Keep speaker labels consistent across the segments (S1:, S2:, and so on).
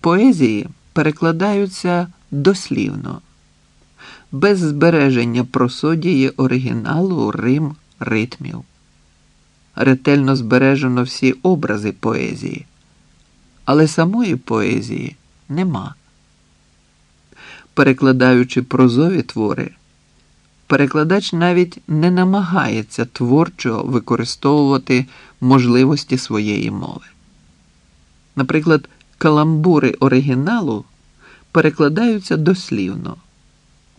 S1: поезії перекладаються дослівно, без збереження просодії оригіналу, рим, ритмів. Ретельно збережено всі образи поезії, але самої поезії нема. Перекладаючи прозові твори, перекладач навіть не намагається творчо використовувати можливості своєї мови. Наприклад, каламбури оригіналу перекладаються дослівно.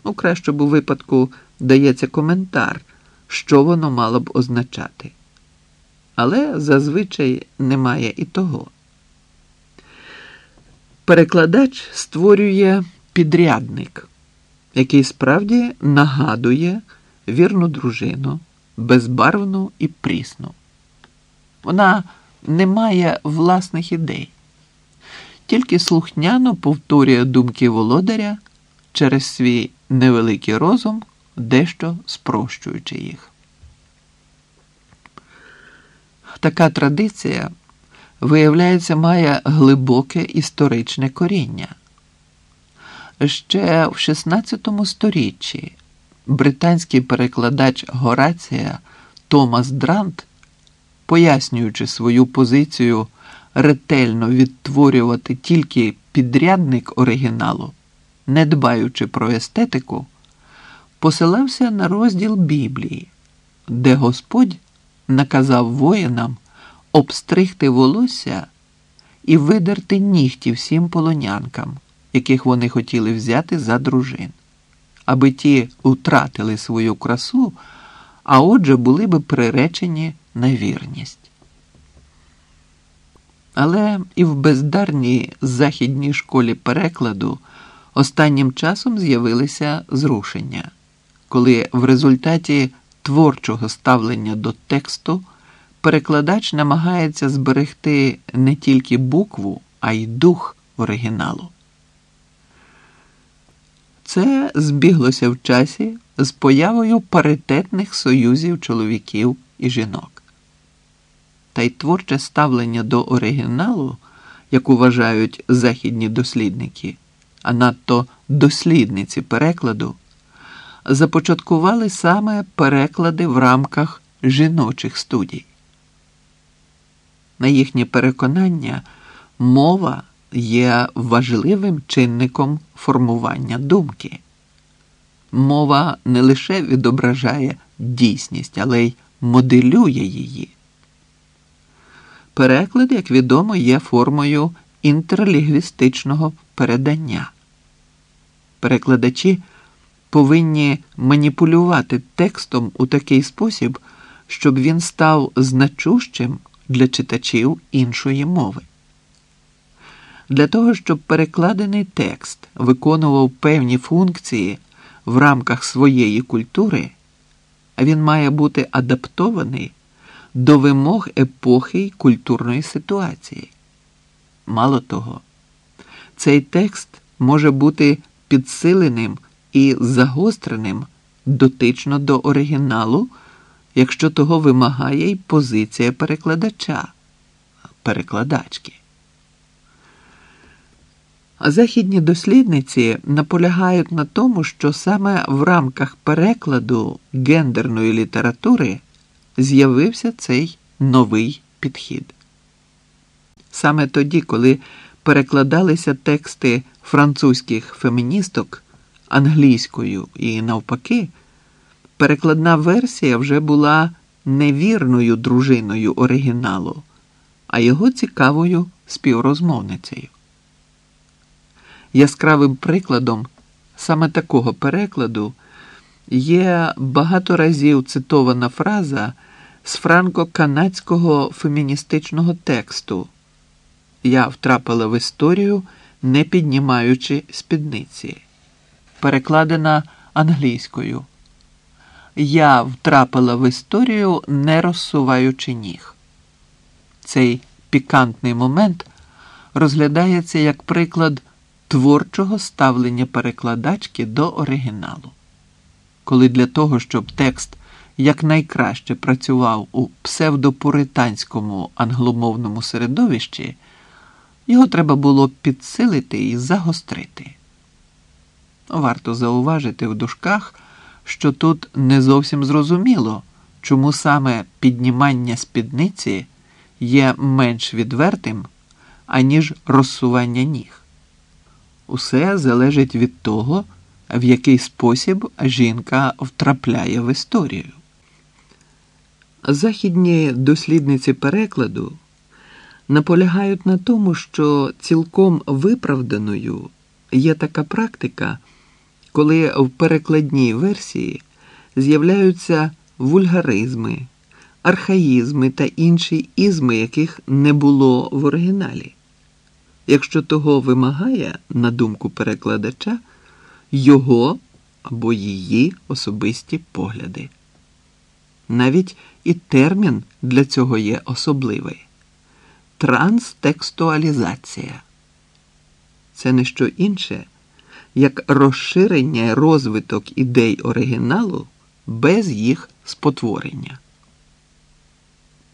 S1: У кращому випадку дається коментар, що воно мало б означати. Але зазвичай немає і того. Перекладач створює підрядник, який справді нагадує вірну дружину, безбарвну і прісну. Вона не має власних ідей, тільки слухняно повторює думки володаря через свій невеликий розум, дещо спрощуючи їх. Така традиція, виявляється, має глибоке історичне коріння. Ще в XVI сторіччі британський перекладач Горація Томас Дрант, пояснюючи свою позицію ретельно відтворювати тільки підрядник оригіналу, не дбаючи про естетику, посилався на розділ Біблії, де Господь наказав воїнам обстригти волосся і видерти нігті всім полонянкам, яких вони хотіли взяти за дружин, аби ті втратили свою красу, а отже були би приречені на вірність. Але і в бездарній західній школі перекладу останнім часом з'явилися зрушення, коли в результаті творчого ставлення до тексту перекладач намагається зберегти не тільки букву, а й дух оригіналу. Це збіглося в часі з появою паритетних союзів чоловіків і жінок. Та й творче ставлення до оригіналу, як вважають західні дослідники, а надто дослідниці перекладу, започаткували саме переклади в рамках жіночих студій. На їхнє переконання, мова є важливим чинником формування думки. Мова не лише відображає дійсність, але й моделює її. Переклад, як відомо, є формою інтерлінгвістичного передання. Перекладачі повинні маніпулювати текстом у такий спосіб, щоб він став значущим для читачів іншої мови. Для того, щоб перекладений текст виконував певні функції в рамках своєї культури, він має бути адаптований до вимог епохи й культурної ситуації. Мало того, цей текст може бути підсиленим і загостреним дотично до оригіналу, якщо того вимагає й позиція перекладача, перекладачки. Західні дослідниці наполягають на тому, що саме в рамках перекладу гендерної літератури з'явився цей новий підхід. Саме тоді, коли перекладалися тексти французьких феміністок англійською і навпаки, перекладна версія вже була невірною дружиною оригіналу, а його цікавою співрозмовницею. Яскравим прикладом саме такого перекладу є багато разів цитована фраза з франко-канадського феміністичного тексту Я втрапила в історію, не піднімаючи спідниці, перекладена англійською. Я втрапила в історію, не розсуваючи ніг. Цей пікантний момент розглядається як приклад творчого ставлення перекладачки до оригіналу. Коли для того, щоб текст якнайкраще працював у псевдопуританському англомовному середовищі, Його треба було підсилити і загострити. Варто зауважити в дужках, що тут не зовсім зрозуміло, чому саме піднімання спідниці є менш відвертим, аніж розсування ніг. Усе залежить від того, в який спосіб жінка втрапляє в історію. Західні дослідниці перекладу наполягають на тому, що цілком виправданою є така практика, коли в перекладній версії з'являються вульгаризми, архаїзми та інші ізми, яких не було в оригіналі. Якщо того вимагає, на думку перекладача, його або її особисті погляди. Навіть і термін для цього є особливий транстекстуалізація. Це не що інше, як розширення розвиток ідей оригіналу без їх спотворення.